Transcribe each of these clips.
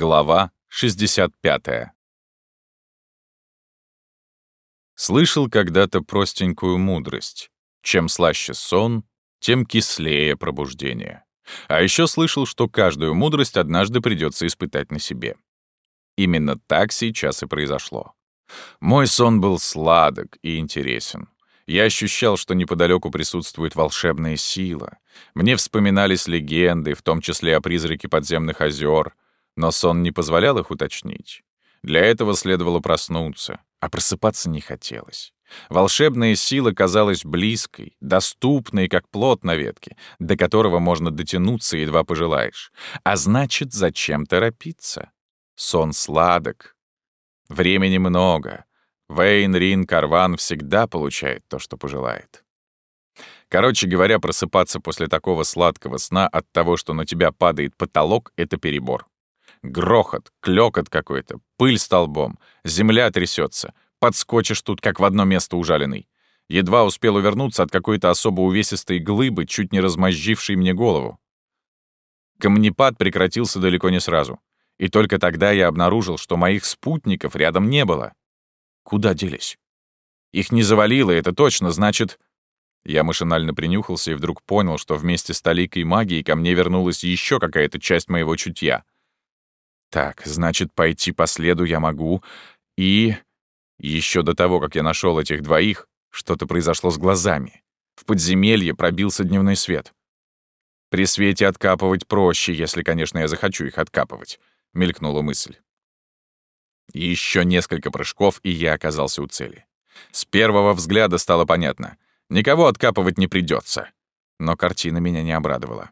Глава 65. Слышал когда-то простенькую мудрость. Чем слаще сон, тем кислее пробуждение. А еще слышал, что каждую мудрость однажды придется испытать на себе. Именно так сейчас и произошло. Мой сон был сладок и интересен. Я ощущал, что неподалеку присутствует волшебная сила. Мне вспоминались легенды, в том числе о призраке подземных озер — но сон не позволял их уточнить. Для этого следовало проснуться, а просыпаться не хотелось. Волшебная сила казалась близкой, доступной, как плод на ветке, до которого можно дотянуться, едва пожелаешь. А значит, зачем торопиться? Сон сладок. Времени много. Вейн, Рин, Карван всегда получает то, что пожелает. Короче говоря, просыпаться после такого сладкого сна от того, что на тебя падает потолок, — это перебор. Грохот, клёкот какой-то, пыль столбом, земля трясется. Подскочишь тут, как в одно место ужаленный. Едва успел увернуться от какой-то особо увесистой глыбы, чуть не размозжившей мне голову. Камнепад прекратился далеко не сразу. И только тогда я обнаружил, что моих спутников рядом не было. Куда делись? Их не завалило, это точно, значит... Я машинально принюхался и вдруг понял, что вместе с толикой магии ко мне вернулась еще какая-то часть моего чутья — так, значит, пойти по следу я могу. И... Еще до того, как я нашел этих двоих, что-то произошло с глазами. В подземелье пробился дневной свет. При свете откапывать проще, если, конечно, я захочу их откапывать, — мелькнула мысль. Еще несколько прыжков, и я оказался у цели. С первого взгляда стало понятно. Никого откапывать не придется. Но картина меня не обрадовала.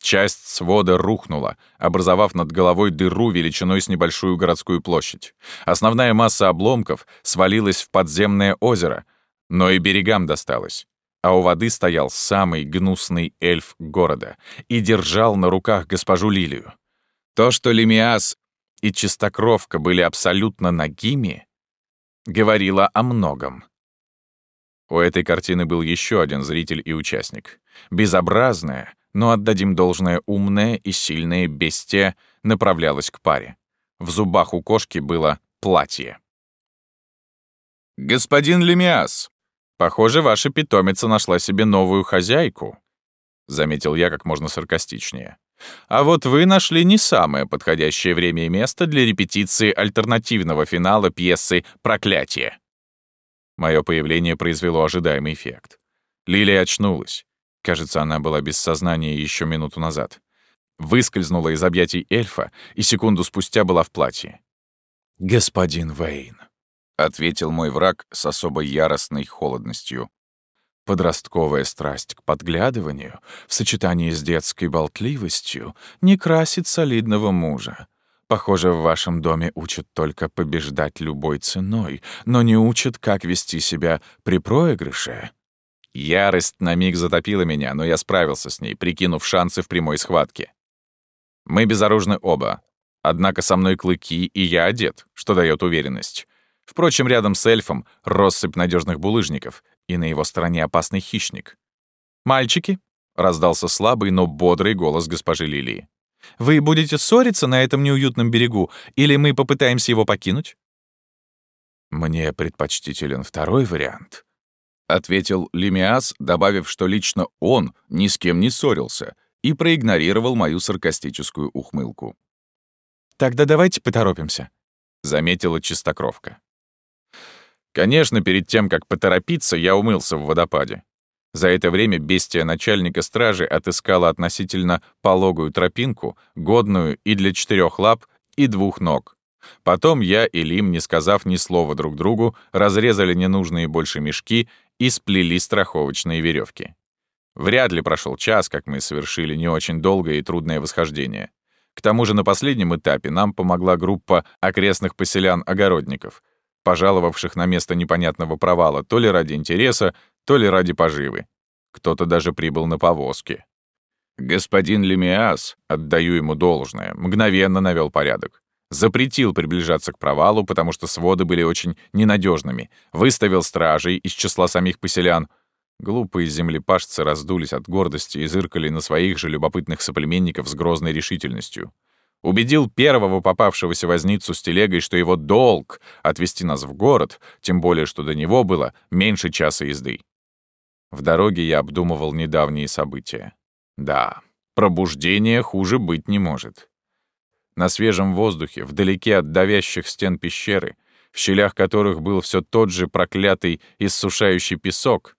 Часть свода рухнула, образовав над головой дыру величиной с небольшую городскую площадь. Основная масса обломков свалилась в подземное озеро, но и берегам досталось. А у воды стоял самый гнусный эльф города и держал на руках госпожу Лилию. То, что Лемиас и Чистокровка были абсолютно нагими, говорило о многом. У этой картины был еще один зритель и участник. Безобразная, но отдадим должное умное и сильное бестия направлялось к паре. В зубах у кошки было платье. «Господин Лемиас, похоже, ваша питомица нашла себе новую хозяйку», — заметил я как можно саркастичнее. «А вот вы нашли не самое подходящее время и место для репетиции альтернативного финала пьесы «Проклятие». Мое появление произвело ожидаемый эффект. Лилия очнулась. Кажется, она была без сознания еще минуту назад. Выскользнула из объятий эльфа и секунду спустя была в платье. «Господин Вейн», — ответил мой враг с особо яростной холодностью. Подростковая страсть к подглядыванию в сочетании с детской болтливостью не красит солидного мужа. Похоже, в вашем доме учат только побеждать любой ценой, но не учат, как вести себя при проигрыше. Ярость на миг затопила меня, но я справился с ней, прикинув шансы в прямой схватке. Мы безоружны оба. Однако со мной клыки, и я одет, что дает уверенность. Впрочем, рядом с эльфом россыпь надежных булыжников, и на его стороне опасный хищник. «Мальчики», — раздался слабый, но бодрый голос госпожи Лилии, «вы будете ссориться на этом неуютном берегу, или мы попытаемся его покинуть?» «Мне предпочтителен второй вариант», — ответил Лемиас, добавив, что лично он ни с кем не ссорился, и проигнорировал мою саркастическую ухмылку. «Тогда давайте поторопимся», — заметила чистокровка. Конечно, перед тем, как поторопиться, я умылся в водопаде. За это время бестия начальника стражи отыскала относительно пологую тропинку, годную и для четырех лап, и двух ног. Потом я и Лим, не сказав ни слова друг другу, разрезали ненужные больше мешки и сплели страховочные веревки. Вряд ли прошел час, как мы совершили не очень долгое и трудное восхождение. К тому же на последнем этапе нам помогла группа окрестных поселян-огородников, пожаловавших на место непонятного провала то ли ради интереса, то ли ради поживы. Кто-то даже прибыл на повозке. Господин Лемиас, отдаю ему должное, мгновенно навел порядок. Запретил приближаться к провалу, потому что своды были очень ненадежными. Выставил стражей из числа самих поселян. Глупые землепашцы раздулись от гордости и зыркали на своих же любопытных соплеменников с грозной решительностью. Убедил первого попавшегося возницу с телегой, что его долг — отвезти нас в город, тем более, что до него было меньше часа езды. В дороге я обдумывал недавние события. Да, пробуждение хуже быть не может. На свежем воздухе, вдалеке от давящих стен пещеры, в щелях которых был все тот же проклятый иссушающий песок,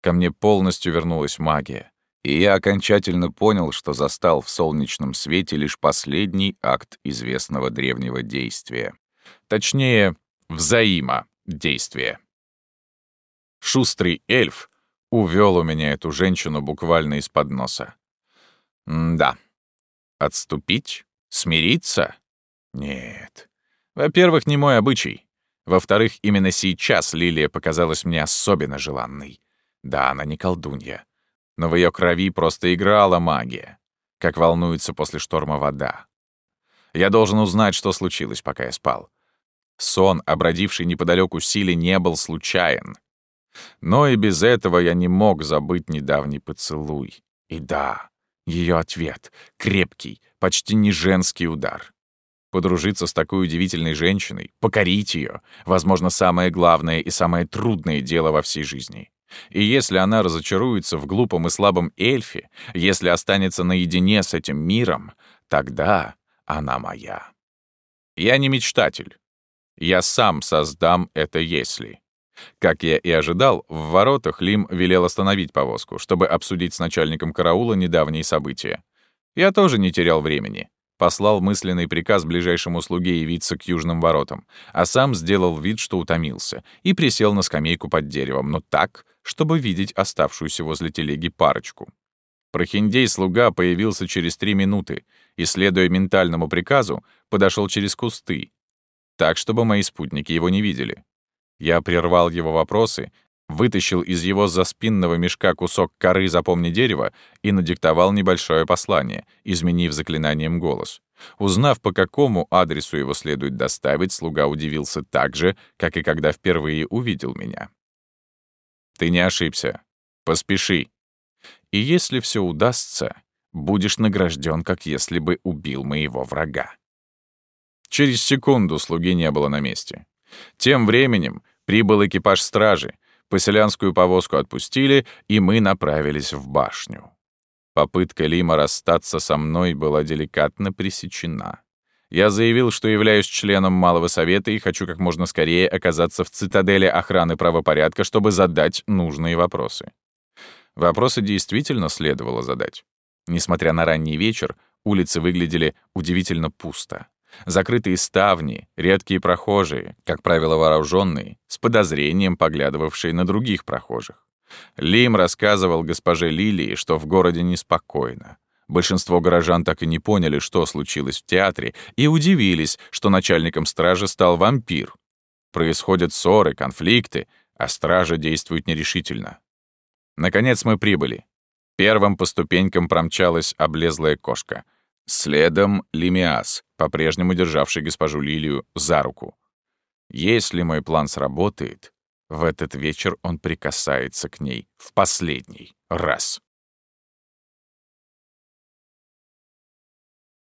ко мне полностью вернулась магия, и я окончательно понял, что застал в солнечном свете лишь последний акт известного древнего действия. Точнее, взаимодействия. Шустрый эльф увел у меня эту женщину буквально из-под носа. М да. Отступить? Смириться? Нет. Во-первых, не мой обычай. Во-вторых, именно сейчас Лилия показалась мне особенно желанной. Да, она не колдунья. Но в ее крови просто играла магия, как волнуется после шторма вода. Я должен узнать, что случилось, пока я спал. Сон, обродивший неподалеку силе, не был случайен. Но и без этого я не мог забыть недавний поцелуй. И да, ее ответ — крепкий, почти не женский удар. Подружиться с такой удивительной женщиной, покорить ее, возможно, самое главное и самое трудное дело во всей жизни. И если она разочаруется в глупом и слабом эльфе, если останется наедине с этим миром, тогда она моя. Я не мечтатель. Я сам создам это «если». Как я и ожидал, в воротах Лим велел остановить повозку, чтобы обсудить с начальником караула недавние события. Я тоже не терял времени. Послал мысленный приказ ближайшему слуге явиться к южным воротам, а сам сделал вид, что утомился, и присел на скамейку под деревом, но так, чтобы видеть оставшуюся возле телеги парочку. Прохиндей-слуга появился через три минуты и, следуя ментальному приказу, подошел через кусты, так, чтобы мои спутники его не видели. Я прервал его вопросы, вытащил из его заспинного мешка кусок коры «Запомни дерево» и надиктовал небольшое послание, изменив заклинанием голос. Узнав, по какому адресу его следует доставить, слуга удивился так же, как и когда впервые увидел меня. «Ты не ошибся. Поспеши. И если все удастся, будешь награжден, как если бы убил моего врага». Через секунду слуги не было на месте. Тем временем прибыл экипаж стражи, поселянскую повозку отпустили, и мы направились в башню. Попытка Лима расстаться со мной была деликатно пресечена. Я заявил, что являюсь членом Малого Совета и хочу как можно скорее оказаться в цитадели охраны правопорядка, чтобы задать нужные вопросы. Вопросы действительно следовало задать. Несмотря на ранний вечер, улицы выглядели удивительно пусто. Закрытые ставни, редкие прохожие, как правило вооруженные, с подозрением поглядывавшие на других прохожих. Лим рассказывал госпоже Лилии, что в городе неспокойно. Большинство горожан так и не поняли, что случилось в театре, и удивились, что начальником стражи стал вампир. Происходят ссоры, конфликты, а стража действует нерешительно. Наконец мы прибыли. Первым по ступенькам промчалась облезлая кошка — Следом Лимиас, по-прежнему державший госпожу Лилию за руку. Если мой план сработает, в этот вечер он прикасается к ней в последний раз.